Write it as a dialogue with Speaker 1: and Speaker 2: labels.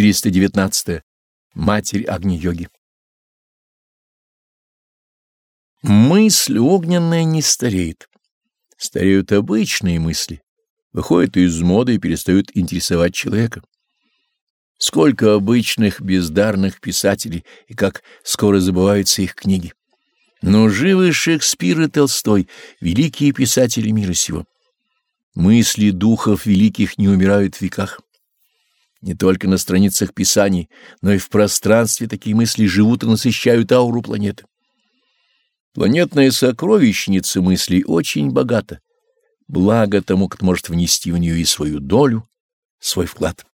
Speaker 1: 419. Матерь Агни-йоги. Мысль огненная не стареет. Стареют обычные мысли, выходят из моды и перестают интересовать человека. Сколько обычных бездарных писателей, и как скоро забываются их книги. Но живы Шекспир и Толстой, великие писатели мира сего. Мысли духов великих не умирают в веках. Не только на страницах писаний, но и в пространстве такие мысли живут и насыщают ауру планеты. Планетная сокровищница мыслей очень богата. Благо тому, кто может внести в нее и свою долю, свой вклад.